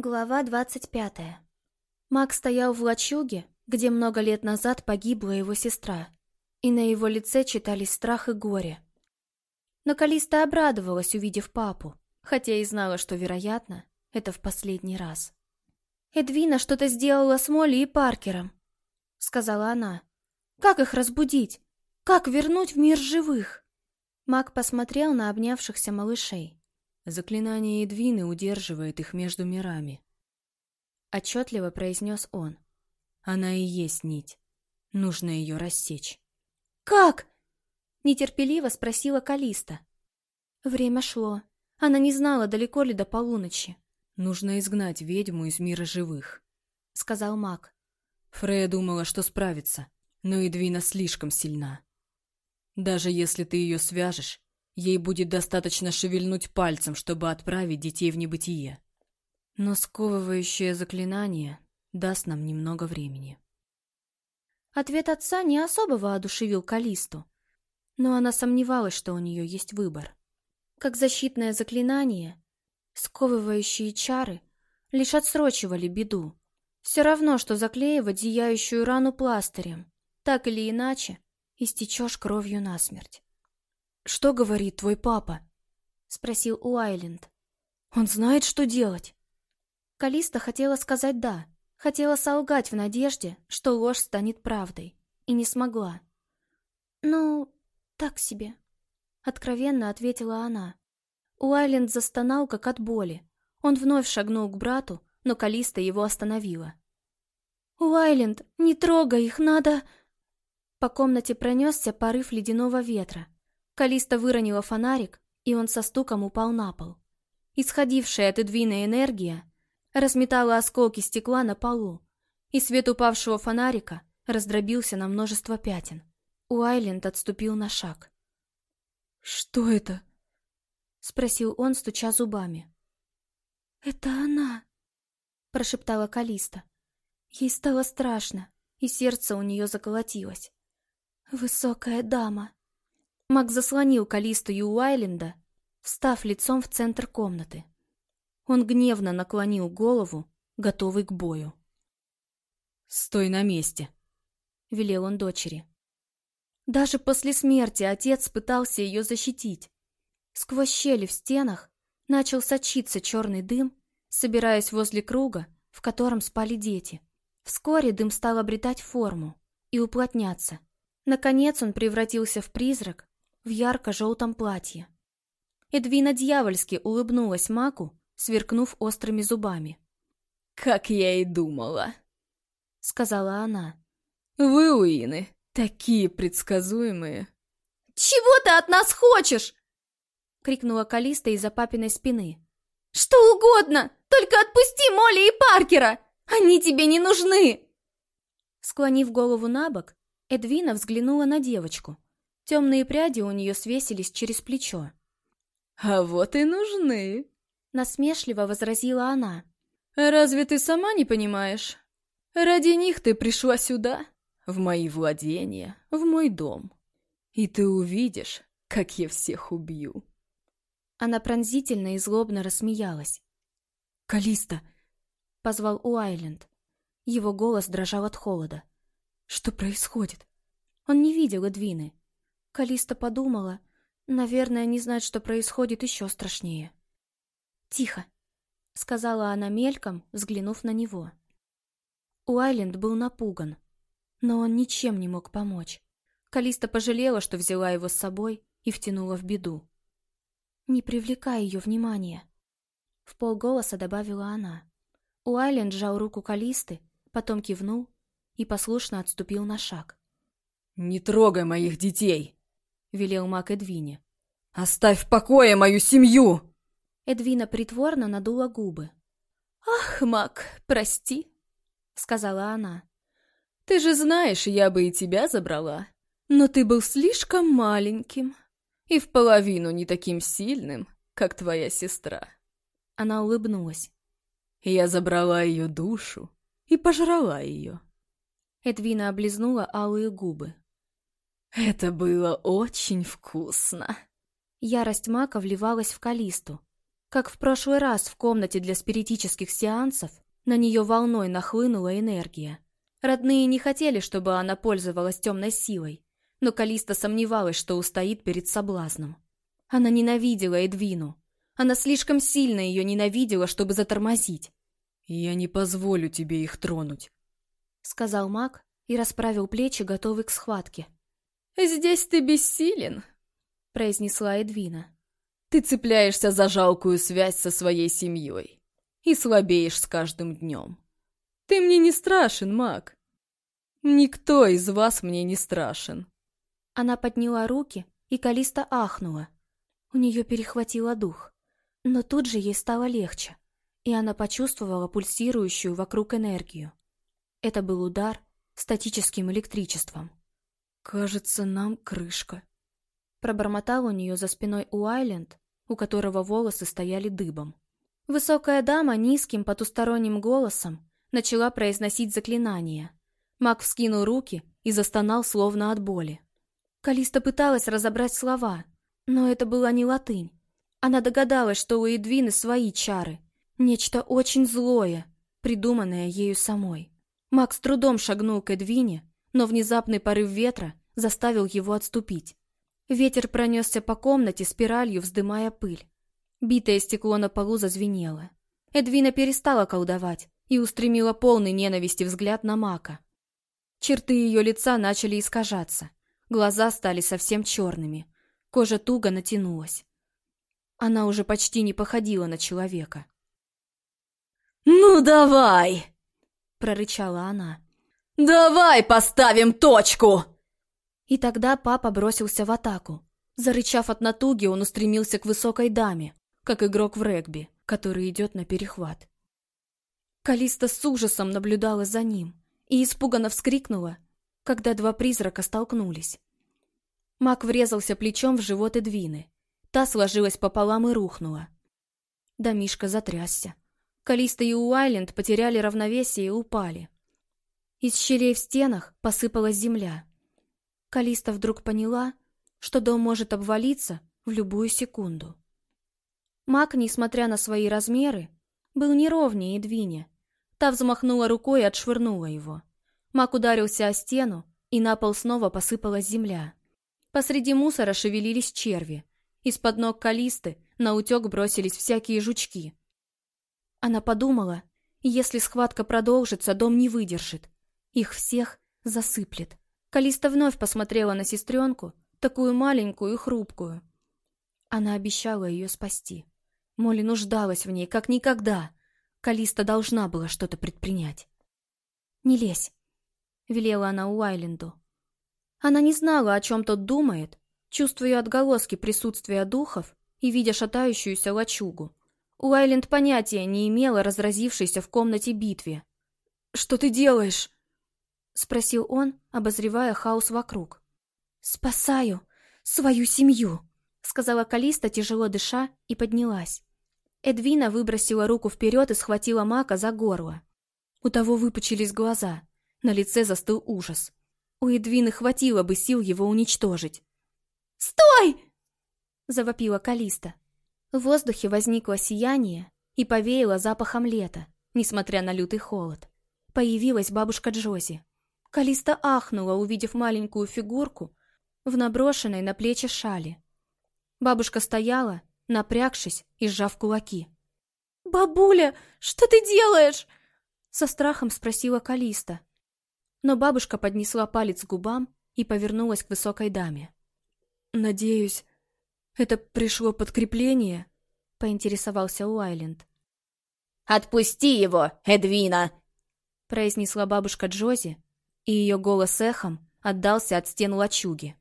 Глава двадцать пятая. Мак стоял в лачуге, где много лет назад погибла его сестра, и на его лице читались страх и горе. Но Калиста обрадовалась, увидев папу, хотя и знала, что, вероятно, это в последний раз. «Эдвина что-то сделала с Молли и Паркером», — сказала она. «Как их разбудить? Как вернуть в мир живых?» Мак посмотрел на обнявшихся малышей. Заклинание Эдвины удерживает их между мирами. Отчетливо произнес он. Она и есть нить. Нужно ее рассечь. «Как?» Нетерпеливо спросила Калиста. Время шло. Она не знала, далеко ли до полуночи. «Нужно изгнать ведьму из мира живых», — сказал маг. Фрея думала, что справится, но Эдвина слишком сильна. Даже если ты ее свяжешь, Ей будет достаточно шевельнуть пальцем, чтобы отправить детей в небытие. Но сковывающее заклинание даст нам немного времени. Ответ отца не особо воодушевил Калисту, но она сомневалась, что у нее есть выбор. Как защитное заклинание, сковывающие чары лишь отсрочивали беду. Все равно, что заклеивать зияющую рану пластырем. Так или иначе, истечешь кровью насмерть. «Что говорит твой папа?» — спросил Уайленд. «Он знает, что делать?» Калиста хотела сказать «да», хотела солгать в надежде, что ложь станет правдой, и не смогла. «Ну, так себе», — откровенно ответила она. Уайленд застонал, как от боли. Он вновь шагнул к брату, но Калиста его остановила. «Уайленд, не трогай их, надо...» По комнате пронесся порыв ледяного ветра. Калиста выронила фонарик, и он со стуком упал на пол. Исходившая от Эдвина энергия разметала осколки стекла на полу, и свет упавшего фонарика раздробился на множество пятен. Уайленд отступил на шаг. «Что это?» — спросил он, стуча зубами. «Это она!» — прошептала Калиста. Ей стало страшно, и сердце у нее заколотилось. «Высокая дама!» Мак заслонил Калисту и Уайленда, встав лицом в центр комнаты. Он гневно наклонил голову, готовый к бою. «Стой на месте!» — велел он дочери. Даже после смерти отец пытался ее защитить. Сквозь щели в стенах начал сочиться черный дым, собираясь возле круга, в котором спали дети. Вскоре дым стал обретать форму и уплотняться. Наконец он превратился в призрак, в ярко-желтом платье. Эдвина дьявольски улыбнулась Маку, сверкнув острыми зубами. «Как я и думала», — сказала она. «Вы, Уины, такие предсказуемые». «Чего ты от нас хочешь?» — крикнула Калиста из-за папиной спины. «Что угодно! Только отпусти Молли и Паркера! Они тебе не нужны!» Склонив голову на бок, Эдвина взглянула на девочку — Темные пряди у нее свесились через плечо. «А вот и нужны!» Насмешливо возразила она. «Разве ты сама не понимаешь? Ради них ты пришла сюда, в мои владения, в мой дом. И ты увидишь, как я всех убью!» Она пронзительно и злобно рассмеялась. «Калиста!» — позвал Уайленд. Его голос дрожал от холода. «Что происходит?» Он не видел Эдвины. Калиста подумала, наверное, не знать, что происходит еще страшнее. «Тихо», — сказала она мельком, взглянув на него. Уайленд был напуган, но он ничем не мог помочь. Калиста пожалела, что взяла его с собой и втянула в беду. «Не привлекай ее внимания», — в полголоса добавила она. Уайленд сжал руку Калисты, потом кивнул и послушно отступил на шаг. «Не трогай моих детей!» — велел маг Эдвине. «Оставь в покое мою семью!» Эдвина притворно надула губы. «Ах, маг, прости», — сказала она. «Ты же знаешь, я бы и тебя забрала. Но ты был слишком маленьким и в половину не таким сильным, как твоя сестра». Она улыбнулась. «Я забрала ее душу и пожрала ее». Эдвина облизнула алые губы. Это было очень вкусно. Ярость мака вливалась в Калисту. Как в прошлый раз в комнате для спиритических сеансов, на нее волной нахлынула энергия. Родные не хотели, чтобы она пользовалась темной силой, но Калиста сомневалась, что устоит перед соблазном. Она ненавидела Эдвину. Она слишком сильно ее ненавидела, чтобы затормозить. «Я не позволю тебе их тронуть», — сказал маг и расправил плечи, готовый к схватке. «Здесь ты бессилен», — произнесла Эдвина. «Ты цепляешься за жалкую связь со своей семьей и слабеешь с каждым днем. Ты мне не страшен, маг. Никто из вас мне не страшен». Она подняла руки, и Калиста ахнула. У нее перехватило дух. Но тут же ей стало легче, и она почувствовала пульсирующую вокруг энергию. Это был удар статическим электричеством. «Кажется, нам крышка», — пробормотал у нее за спиной Уайленд, у которого волосы стояли дыбом. Высокая дама низким потусторонним голосом начала произносить заклинание. Маг вскинул руки и застонал словно от боли. Калиста пыталась разобрать слова, но это была не латынь. Она догадалась, что у Эдвины свои чары. Нечто очень злое, придуманное ею самой. Макс трудом шагнул к Эдвине, но внезапный порыв ветра заставил его отступить. Ветер пронесся по комнате спиралью, вздымая пыль. Битое стекло на полу зазвенело. Эдвина перестала колдовать и устремила полный ненависти взгляд на Мака. Черты ее лица начали искажаться. Глаза стали совсем черными. Кожа туго натянулась. Она уже почти не походила на человека. «Ну давай!» — прорычала она. «Давай поставим точку!» И тогда папа бросился в атаку. Зарычав от натуги, он устремился к высокой даме, как игрок в регби, который идет на перехват. Калиста с ужасом наблюдала за ним и испуганно вскрикнула, когда два призрака столкнулись. Мак врезался плечом в живот Эдвины. Та сложилась пополам и рухнула. Домишка затрясся. Калиста и Уайленд потеряли равновесие и упали. Из щелей в стенах посыпалась земля. Калиста вдруг поняла, что дом может обвалиться в любую секунду. Мак, несмотря на свои размеры, был неровнее Эдвине. Та взмахнула рукой и отшвырнула его. Мак ударился о стену, и на пол снова посыпалась земля. Посреди мусора шевелились черви. Из-под ног Калисты на утек бросились всякие жучки. Она подумала, если схватка продолжится, дом не выдержит. Их всех засыплет. Калиста вновь посмотрела на сестренку, такую маленькую и хрупкую. Она обещала ее спасти. Молли нуждалась в ней, как никогда. Калиста должна была что-то предпринять. «Не лезь», — велела она Уайленду. Она не знала, о чем тот думает, чувствуя отголоски присутствия духов и видя шатающуюся лачугу. Уайленд понятия не имела разразившейся в комнате битве. «Что ты делаешь?» — спросил он, обозревая хаос вокруг. «Спасаю свою семью», — сказала Калиста, тяжело дыша, и поднялась. Эдвина выбросила руку вперед и схватила Мака за горло. У того выпучились глаза, на лице застыл ужас. У Эдвины хватило бы сил его уничтожить. «Стой!» — завопила Калиста. В воздухе возникло сияние и повеяло запахом лета, несмотря на лютый холод. Появилась бабушка Джози. Калиста ахнула, увидев маленькую фигурку в наброшенной на плечи шали. Бабушка стояла, напрягшись и сжав кулаки. «Бабуля, что ты делаешь?» Со страхом спросила Калиста. Но бабушка поднесла палец к губам и повернулась к высокой даме. «Надеюсь, «Это пришло подкрепление?» — поинтересовался Уайленд. «Отпусти его, Эдвина!» — произнесла бабушка Джози, и ее голос эхом отдался от стен лачуги.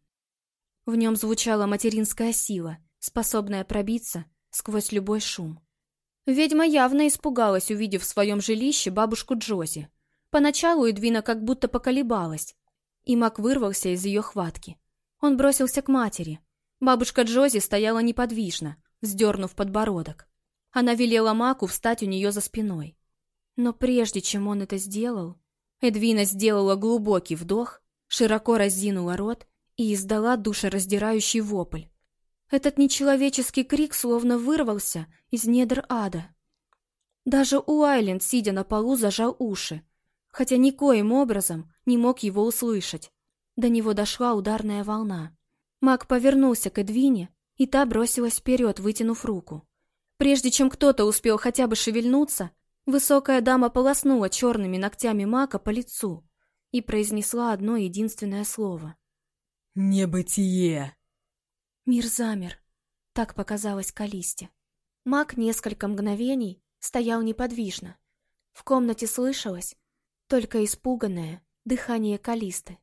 В нем звучала материнская сила, способная пробиться сквозь любой шум. Ведьма явно испугалась, увидев в своем жилище бабушку Джози. Поначалу Эдвина как будто поколебалась, и маг вырвался из ее хватки. Он бросился к матери, Бабушка Джози стояла неподвижно, вздернув подбородок. Она велела Маку встать у нее за спиной. Но прежде чем он это сделал, Эдвина сделала глубокий вдох, широко разинула рот и издала душераздирающий вопль. Этот нечеловеческий крик словно вырвался из недр ада. Даже Уайленд, сидя на полу, зажал уши, хотя никоим образом не мог его услышать. До него дошла ударная волна. Маг повернулся к Эдвине, и та бросилась вперед, вытянув руку. Прежде чем кто-то успел хотя бы шевельнуться, высокая дама полоснула черными ногтями Мака по лицу и произнесла одно единственное слово. «Небытие!» Мир замер. Так показалось Калисте. Маг несколько мгновений стоял неподвижно. В комнате слышалось только испуганное дыхание Калисты.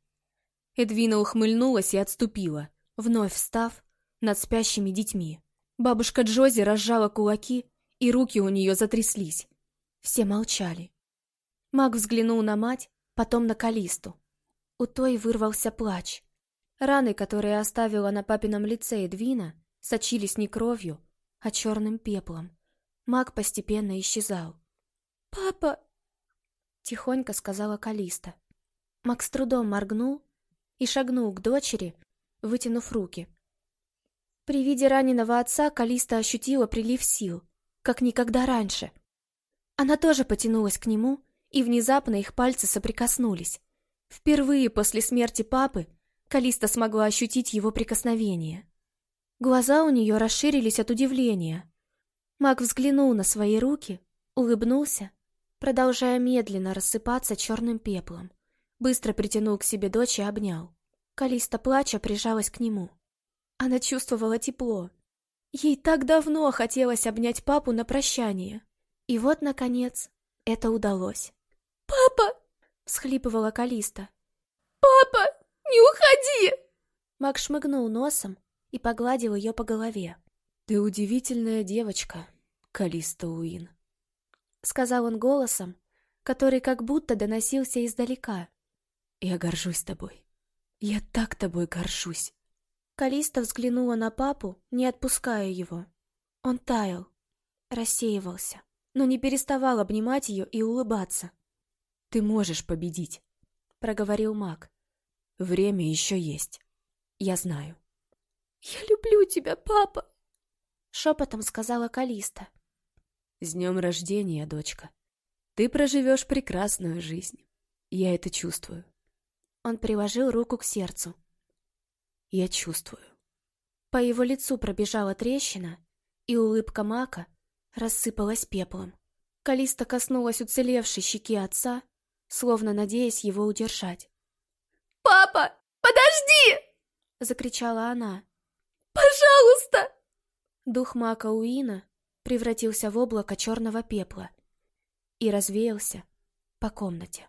Эдвина ухмыльнулась и отступила, вновь встав над спящими детьми. Бабушка Джози разжала кулаки, и руки у нее затряслись. Все молчали. Маг взглянул на мать, потом на Калисту. У той вырвался плач. Раны, которые оставила на папином лице Эдвина, сочились не кровью, а черным пеплом. Маг постепенно исчезал. «Папа!» — тихонько сказала Калиста. Маг с трудом моргнул и шагнул к дочери, вытянув руки. При виде раненого отца Калиста ощутила прилив сил, как никогда раньше. Она тоже потянулась к нему, и внезапно их пальцы соприкоснулись. Впервые после смерти папы Калиста смогла ощутить его прикосновение. Глаза у нее расширились от удивления. Маг взглянул на свои руки, улыбнулся, продолжая медленно рассыпаться черным пеплом. Быстро притянул к себе дочь и обнял. Калиста, плача, прижалась к нему. Она чувствовала тепло. Ей так давно хотелось обнять папу на прощание. И вот, наконец, это удалось. «Папа!» — всхлипывала Калиста. «Папа!» Не уходи!» Мак шмыгнул носом и погладил ее по голове. «Ты удивительная девочка, Калиста Уин», — сказал он голосом, который как будто доносился издалека. «Я горжусь тобой. Я так тобой горжусь». Калиста взглянула на папу, не отпуская его. Он таял, рассеивался, но не переставал обнимать ее и улыбаться. «Ты можешь победить», — проговорил маг. Время еще есть. Я знаю. «Я люблю тебя, папа!» Шепотом сказала Калиста. «С днем рождения, дочка! Ты проживешь прекрасную жизнь. Я это чувствую». Он приложил руку к сердцу. «Я чувствую». По его лицу пробежала трещина, и улыбка Мака рассыпалась пеплом. Калиста коснулась уцелевшей щеки отца, словно надеясь его удержать. «Папа, подожди!» — закричала она. «Пожалуйста!» Дух Мака Уина превратился в облако черного пепла и развеялся по комнате.